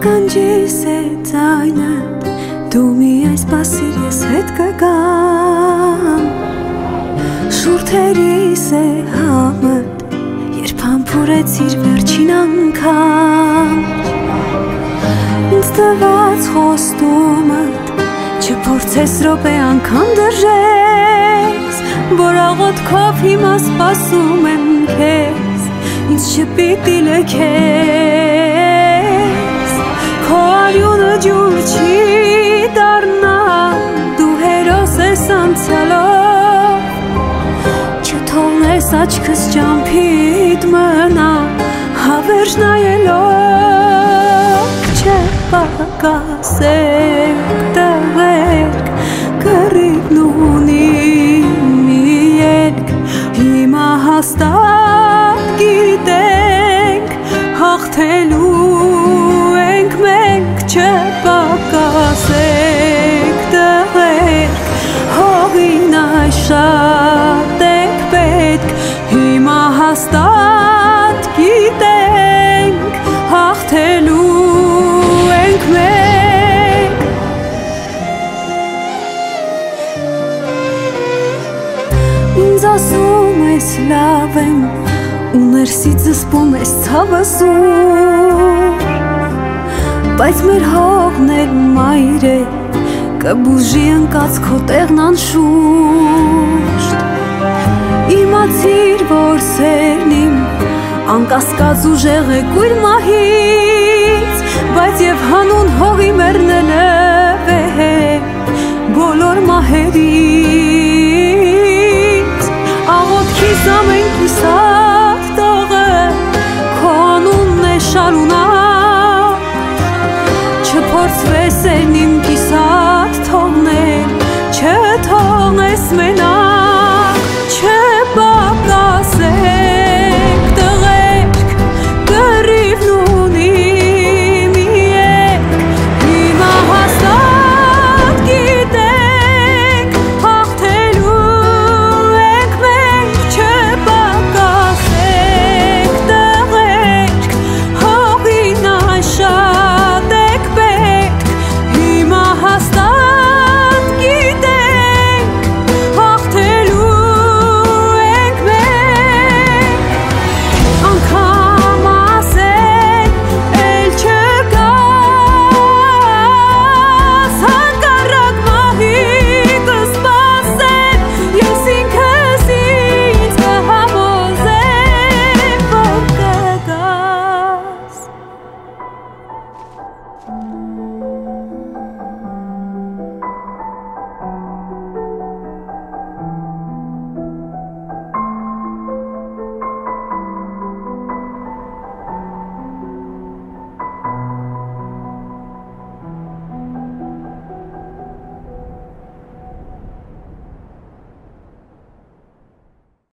ականջիս է ձայնը Դու միայն սպասիր ես հետ կգամ Շուրթերիս է համը Երբ համբուրեցիր վերջին անգամ Ինձ տված խոստումը Չփորձես րոպե անգամ դրժես Որ աղոտքով հիմա սպասում եմ քեզ Ինձ չպիտի լքես ջուր չի դառնա Դու հերոս ես անցյալով Չթողնես աչքս ճամփիդ մնա Հավերժ նայելով Չպակասեք տղերք Կռիվն ունի մի երկ Հիմա հաստատ գիտենք Հաղթելու շատ ենք պետք Հիմա հաստատ գիտենք Հաղթելու ենք մենք Ինձ ասում ես լավ եմ ու ներսից զսպում ես ցավասում Բայց մեր հողն էլ մայր է կբուժի ընկած քո տեղն անշուշտ Իմացիր որ սերն իմ անկասկած ուժեղ է կույր մահից Բայց եւ հանուն հողի մեռնել է